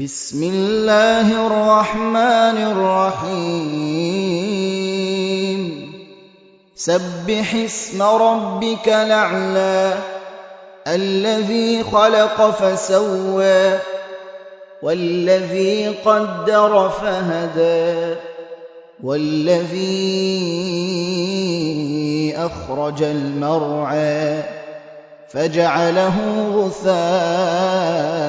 بسم الله الرحمن الرحيم. سبح اسم ربك الأعلى الذي خلق فسوى والذي قدر فهدى والذي أخرج المرعى فجعله غثاء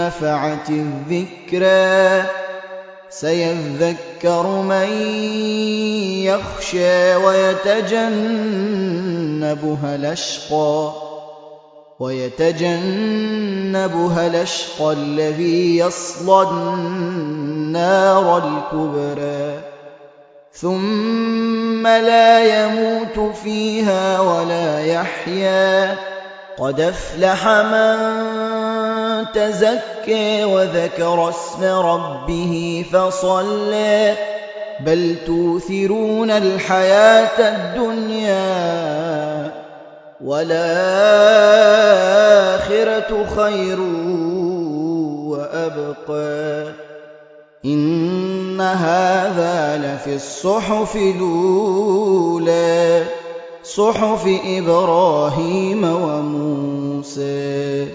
النفعة الذكرى سيذكر من يخشى ويتجنبها الأشقى ويتجنبها الأشقى الذي يصلى النار الكبرى. ثم لا يموت فيها ولا يحيا قد أفلح من تزكى وذكر اسم ربه فصلى. بل توثرون الحياة الدنيا والآخرة خير وأبقى. إن هذا لفي الصحف الأولى صحف إبراهيم وموسى.